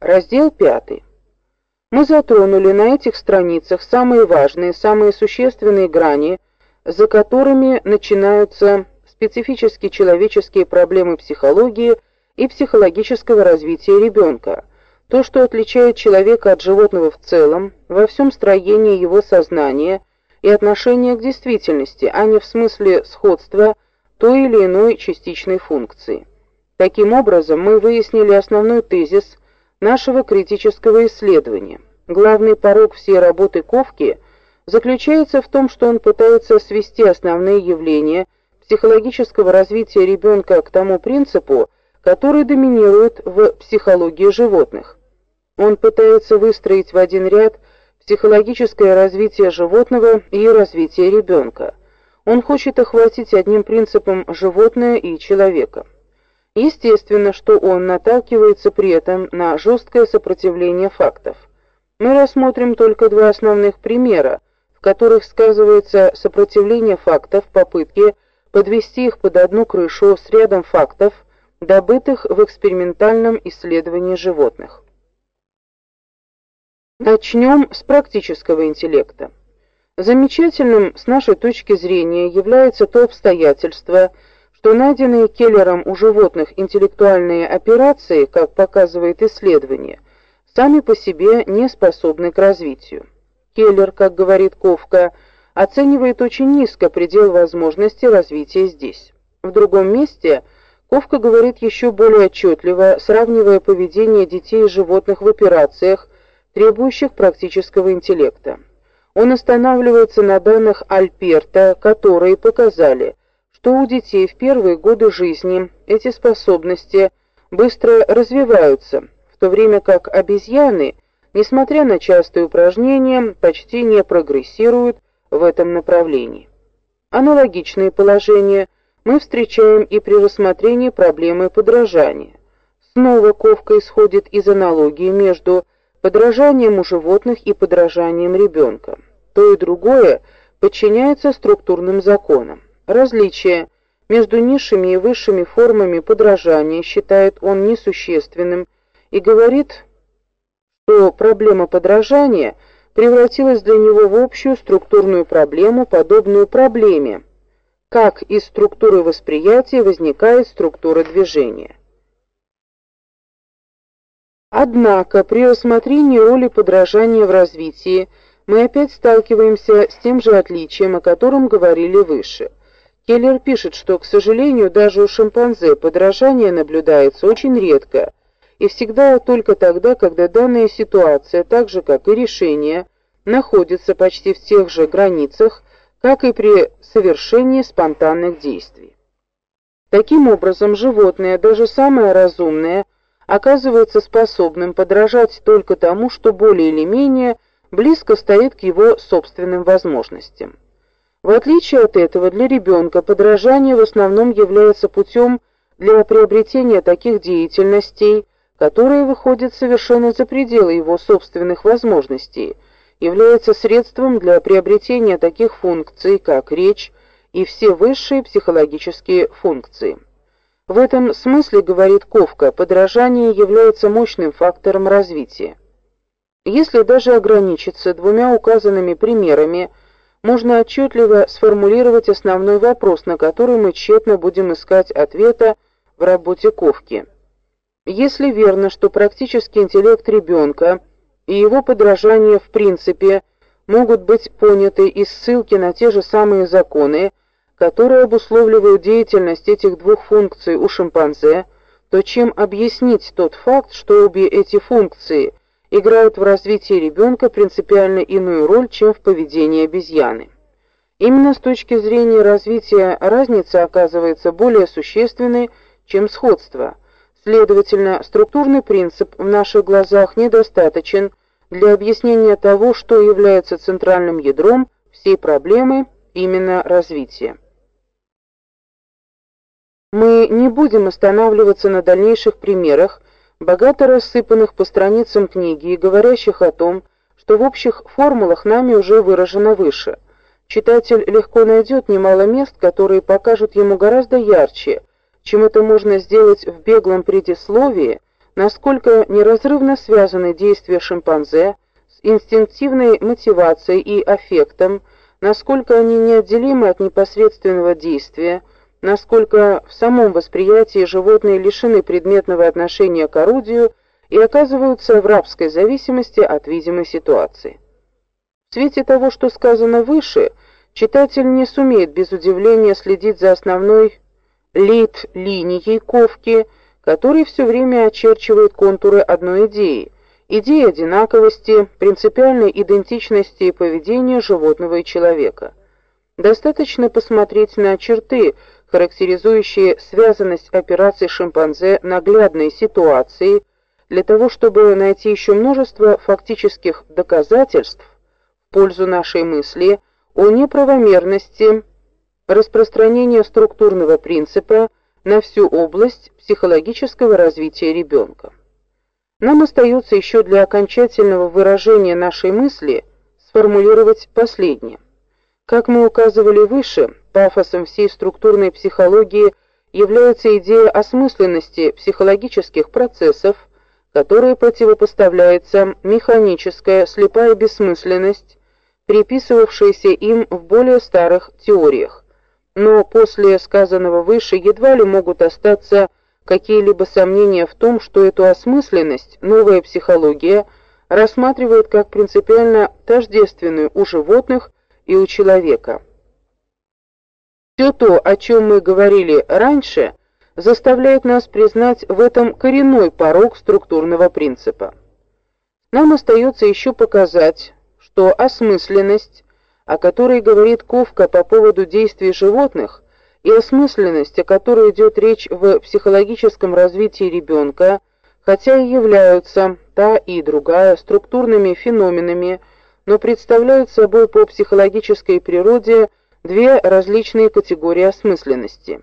Раздел 5. Мы затронули на этих страницах самые важные, самые существенные грани, за которыми начинаются специфические человеческие проблемы психологии и психологического развития ребенка. То, что отличает человека от животного в целом, во всем строении его сознания и отношения к действительности, а не в смысле сходства той или иной частичной функции. Таким образом, мы выяснили основной тезис нашего критического исследования. Главный порог всей работы Ковки заключается в том, что он пытается свести основные явления психологического развития ребенка к тому принципу, который доминирует в психологии животных. Он пытается выстроить в один ряд психологическое развитие животного и развитие ребенка. Он хочет охватить одним принципом животное и человека. Естественно, что он наталкивается при этом на жесткое сопротивление фактов. Мы рассмотрим только два основных примера, в которых сказывается сопротивление фактов в попытке подвести их под одну крышу с рядом фактов, добытых в экспериментальном исследовании животных. Начнем с практического интеллекта. Замечательным с нашей точки зрения является то обстоятельство, что найденные Келлером у животных интеллектуальные операции, как показывает исследование, сами по себе не способны к развитию. Келлер, как говорит Ковка, оценивает очень низко предел возможности развития здесь. В другом месте Ковка говорит еще более отчетливо, сравнивая поведение детей и животных в операциях, требующих практического интеллекта. Он останавливается на данных Альперта, которые показали, что у детей в первые годы жизни эти способности быстро развиваются, в то время как обезьяны, несмотря на частые упражнения, почти не прогрессируют в этом направлении. Аналогичные положения мы встречаем и при рассмотрении проблемы подражания. Снова Ковка исходит из аналогии между подражанием у животных и подражанием ребенка. То и другое подчиняется структурным законам. Различие между низшими и высшими формами подражания считает он несущественным и говорит, что проблема подражания превратилась для него в общую структурную проблему, подобную проблеме, как из структуры восприятия возникает структура движения. Однако при рассмотрении роли подражания в развитии мы опять сталкиваемся с тем же отличием, о котором говорили выше. Келлер пишет, что, к сожалению, даже у шимпанзе подражание наблюдается очень редко и всегда только тогда, когда данная ситуация, так же как и решение, находится почти в тех же границах, как и при совершении спонтанных действий. Таким образом, животное, даже самое разумное, оказывается способным подражать только тому, что более или менее близко стоит к его собственным возможностям. В отличие от этого, для ребенка подражание в основном является путем для приобретения таких деятельностей, которые выходят совершенно за пределы его собственных возможностей, является средством для приобретения таких функций, как речь и все высшие психологические функции. В этом смысле, говорит Ковка, подражание является мощным фактором развития. Если даже ограничиться двумя указанными примерами, можно отчетливо сформулировать основной вопрос, на который мы тщетно будем искать ответа в работе Ковки. Если верно, что практический интеллект ребенка и его подражание в принципе могут быть поняты из ссылки на те же самые законы, которые обусловливают деятельность этих двух функций у шимпанзе, то чем объяснить тот факт, что обе эти функции играют в развитии ребенка принципиально иную роль, чем в поведении обезьяны? Именно с точки зрения развития разница оказывается более существенной, чем сходство. Следовательно, структурный принцип в наших глазах недостаточен для объяснения того, что является центральным ядром всей проблемы именно развития. Мы не будем останавливаться на дальнейших примерах, богато рассыпанных по страницам книги и говорящих о том, что в общих формулах нами уже выражено выше. Читатель легко найдет немало мест, которые покажут ему гораздо ярче, чем это можно сделать в беглом предисловии, насколько неразрывно связаны действия шимпанзе с инстинктивной мотивацией и аффектом, насколько они неотделимы от непосредственного действия, насколько в самом восприятии животные лишены предметного отношения к орудию и оказываются в рабской зависимости от видимой ситуации. В свете того, что сказано выше, читатель не сумеет без удивления следить за основной лид-линией Ковки, который все время очерчивает контуры одной идеи, идеи одинаковости, принципиальной идентичности поведения животного и человека. Достаточно посмотреть на черты, характеризующие связанность операций шимпанзе наглядной ситуации, для того, чтобы найти еще множество фактических доказательств в пользу нашей мысли о неправомерности распространения структурного принципа на всю область психологического развития ребенка. Нам остается еще для окончательного выражения нашей мысли сформулировать последнее. Как мы указывали выше, пафосом всей структурной психологии является идея осмысленности психологических процессов, которой противопоставляется механическая слепая бессмысленность, приписывавшаяся им в более старых теориях. Но после сказанного выше едва ли могут остаться какие-либо сомнения в том, что эту осмысленность новая психология рассматривает как принципиально тождественную у животных и у человека. Все то, о чем мы говорили раньше, заставляет нас признать в этом коренной порог структурного принципа. Нам остается еще показать, что осмысленность, о которой говорит Ковка по поводу действий животных, и осмысленность, о которой идет речь в психологическом развитии ребенка, хотя и являются та и другая структурными феноменами, но представляют собой по психологической природе две различные категории осмысленности.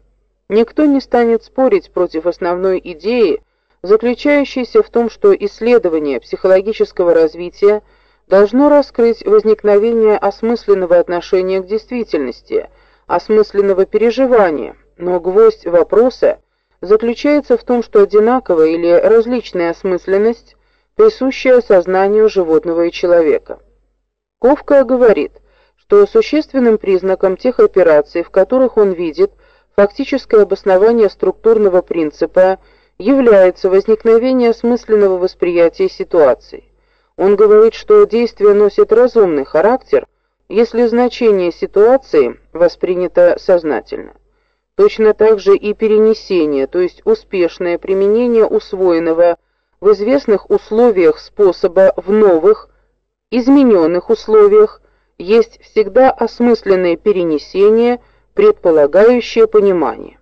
Никто не станет спорить против основной идеи, заключающейся в том, что исследование психологического развития должно раскрыть возникновение осмысленного отношения к действительности – осмысленного переживания, но гвоздь вопроса заключается в том, что одинаковая или различная осмысленность присущая сознанию животного и человека. Ковка говорит, что существенным признаком тех операций, в которых он видит фактическое обоснование структурного принципа, является возникновение осмысленного восприятия ситуации. Он говорит, что действие носит разумный характер, если значение ситуации воспринято сознательно. Точно так же и перенесение, то есть успешное применение усвоенного в известных условиях способа в новых, измененных условиях, есть всегда осмысленное перенесение, предполагающее понимание.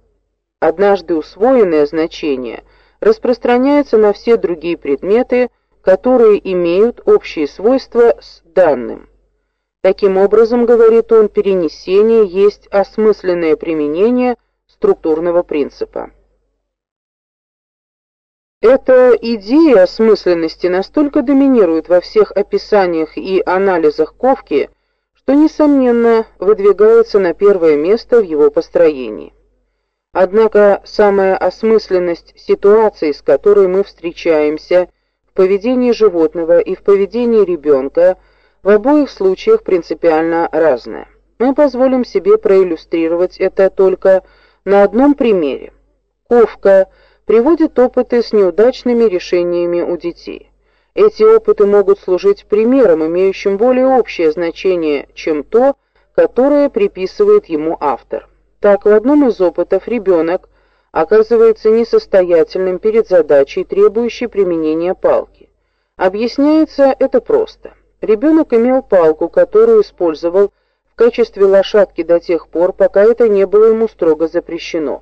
Однажды усвоенное значение распространяется на все другие предметы, которые имеют общие свойства с данным. Таким образом, говорит он, перенесение есть осмысленное применение структурного принципа. Эта идея осмысленности настолько доминирует во всех описаниях и анализах Ковки, что несомненно выдвигается на первое место в его построении. Однако самая осмысленность ситуации, с которой мы встречаемся в поведении животного и в поведении ребенка – в обоих случаях принципиально разное. Мы позволим себе проиллюстрировать это только на одном примере. Ковка приводит опыты с неудачными решениями у детей. Эти опыты могут служить примером, имеющим более общее значение, чем то, которое приписывает ему автор. Так, в одном из опытов ребенок оказывается несостоятельным перед задачей, требующей применения палки. Объясняется это просто. Ребенок имел палку, которую использовал в качестве лошадки до тех пор, пока это не было ему строго запрещено.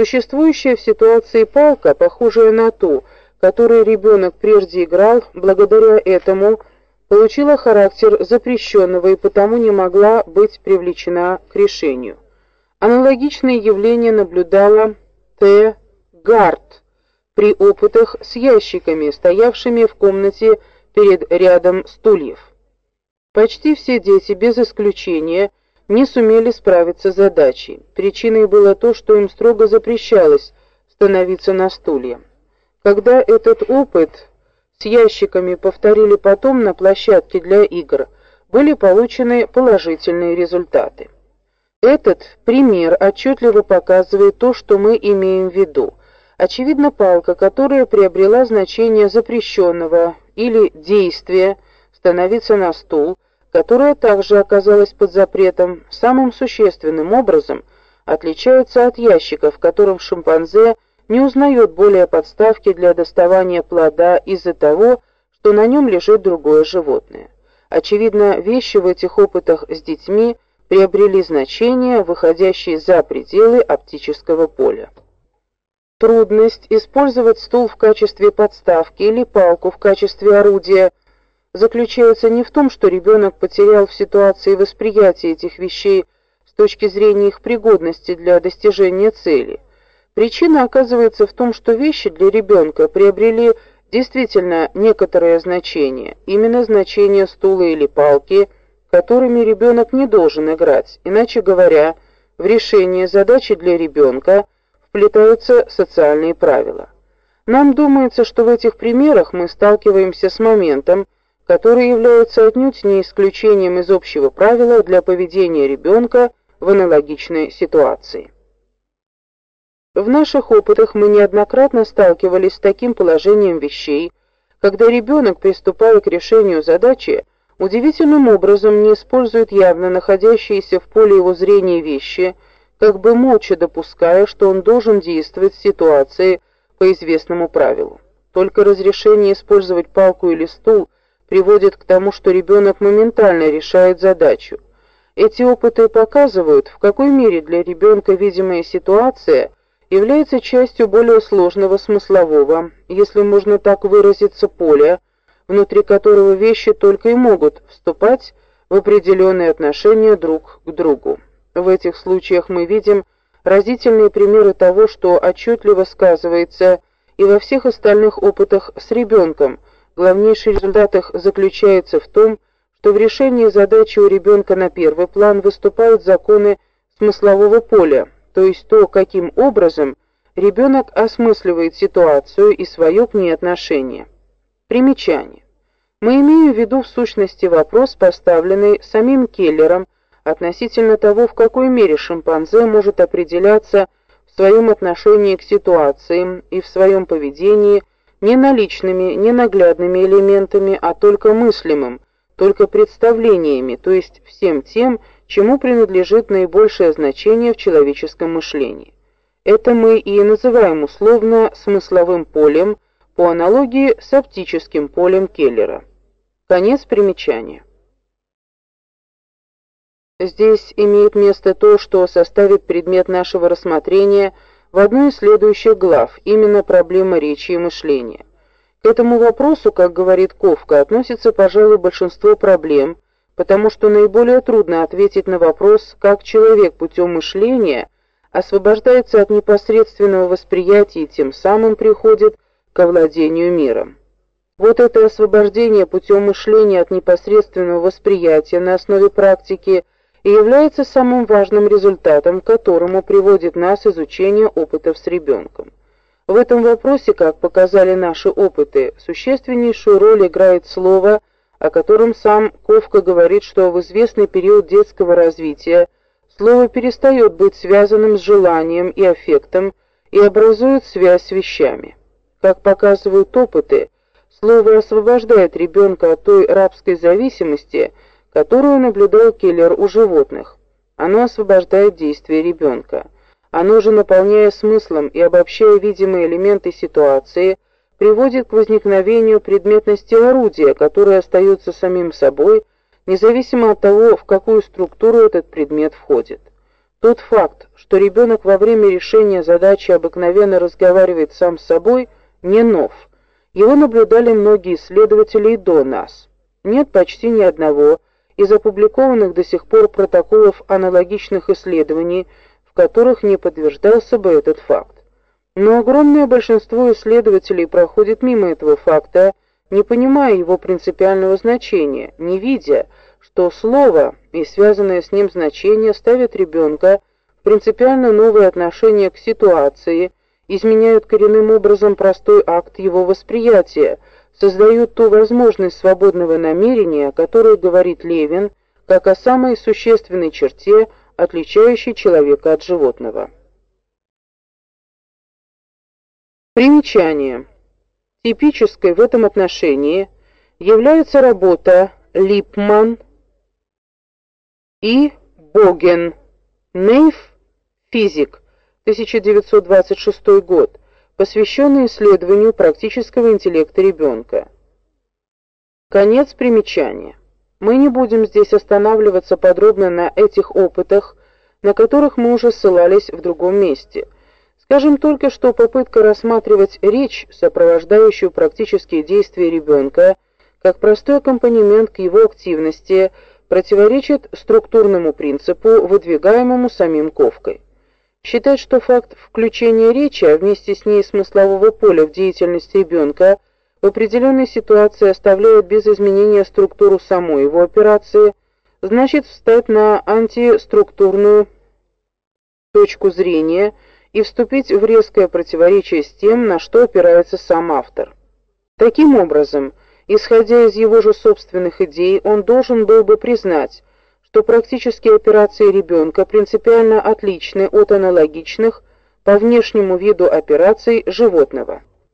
Существующая в ситуации палка, похожая на ту, которой ребенок прежде играл, благодаря этому получила характер запрещенного и потому не могла быть привлечена к решению. Аналогичное явление наблюдала Т. Гарт при опытах с ящиками, стоявшими в комнате перед рядом стульев. Почти все дети без исключения не сумели справиться с задачей. Причиной было то, что им строго запрещалось становиться на стулья. Когда этот опыт с ящиками повторили потом на площадке для игр, были получены положительные результаты. Этот пример отчетливо показывает то, что мы имеем в виду. Очевидно, палка, которая приобрела значение запрещенного или действия, становится на стул, которая также оказалась под запретом, самым существенным образом отличается от ящика, в котором шимпанзе не узнает более подставки для доставания плода из-за того, что на нем лежит другое животное. Очевидно, вещи в этих опытах с детьми приобрели значение, выходящее за пределы оптического поля. Трудность использовать стул в качестве подставки или палку в качестве орудия заключается не в том, что ребенок потерял в ситуации восприятия этих вещей с точки зрения их пригодности для достижения цели – Причина оказывается в том, что вещи для ребенка приобрели действительно некоторое значение, именно значение стула или палки, которыми ребенок не должен играть. Иначе говоря, в решение задачи для ребенка вплетаются социальные правила. Нам думается, что в этих примерах мы сталкиваемся с моментом, который является отнюдь не исключением из общего правила для поведения ребенка в аналогичной ситуации. В наших опытах мы неоднократно сталкивались с таким положением вещей, когда ребенок, приступая к решению задачи, удивительным образом не использует явно находящиеся в поле его зрения вещи, как бы молча допуская, что он должен действовать в ситуации по известному правилу. Только разрешение использовать палку или стул приводит к тому, что ребенок моментально решает задачу. Эти опыты показывают, в какой мере для ребенка видимая ситуация – является частью более сложного смыслового, если можно так выразиться, поля, внутри которого вещи только и могут вступать в определенные отношения друг к другу. В этих случаях мы видим разительные примеры того, что отчетливо сказывается и во всех остальных опытах с ребенком. Главнейший результат их заключается в том, что в решении задачи у ребенка на первый план выступают законы смыслового поля, то есть то, каким образом ребенок осмысливает ситуацию и свое к ней отношение. Примечание. Мы имеем в виду в сущности вопрос, поставленный самим Келлером относительно того, в какой мере шимпанзе может определяться в своем отношении к ситуациям и в своем поведении не наличными, не наглядными элементами, а только мыслимым, только представлениями, то есть всем тем, чему принадлежит наибольшее значение в человеческом мышлении. Это мы и называем условно смысловым полем по аналогии с оптическим полем Келлера. Конец примечания. Здесь имеет место то, что составит предмет нашего рассмотрения в одной из следующих глав, именно проблема речи и мышления. К этому вопросу, как говорит Ковка, относится, пожалуй, большинство проблем, потому что наиболее трудно ответить на вопрос, как человек путем мышления освобождается от непосредственного восприятия и тем самым приходит к овладению миром. Вот это освобождение путем мышления от непосредственного восприятия на основе практики и является самым важным результатом, к которому приводит нас изучение опытов с ребенком. В этом вопросе, как показали наши опыты, существеннейшую роль играет слово – о котором сам Ковка говорит, что в известный период детского развития слово перестает быть связанным с желанием и аффектом и образует связь с вещами. Как показывают опыты, слово освобождает ребенка от той рабской зависимости, которую наблюдал Келлер у животных. Оно освобождает действие ребенка. Оно же, наполняя смыслом и обобщая видимые элементы ситуации, приводит к возникновению предметности орудия, которое остается самим собой, независимо от того, в какую структуру этот предмет входит. Тот факт, что ребенок во время решения задачи обыкновенно разговаривает сам с собой, не нов. Его наблюдали многие исследователи и до нас. Нет почти ни одного из опубликованных до сих пор протоколов аналогичных исследований, в которых не подтверждался бы этот факт. Но огромное большинство исследователей проходит мимо этого факта, не понимая его принципиального значения, не видя, что слово и связанное с ним значение ставят ребенка в принципиально новое отношение к ситуации изменяют коренным образом простой акт его восприятия, создают ту возможность свободного намерения, о которой говорит Левин, как о самой существенной черте, отличающей человека от животного. Примечание. Типической в этом отношении является работа Липман и Боген. Нейф физик 1926 год, посвященный исследованию практического интеллекта ребенка. Конец примечания. Мы не будем здесь останавливаться подробно на этих опытах, на которых мы уже ссылались в другом месте. Скажем только, что попытка рассматривать речь, сопровождающую практические действия ребенка, как простой аккомпанемент к его активности, противоречит структурному принципу, выдвигаемому самим Ковкой. Считать, что факт включения речи, а вместе с ней смыслового поля в деятельность ребенка в определенной ситуации оставляет без изменения структуру самой его операции, значит встать на антиструктурную точку зрения и вступить в резкое противоречие с тем, на что опирается сам автор. Таким образом, исходя из его же собственных идей, он должен был бы признать, что практические операции ребенка принципиально отличны от аналогичных по внешнему виду операций животного.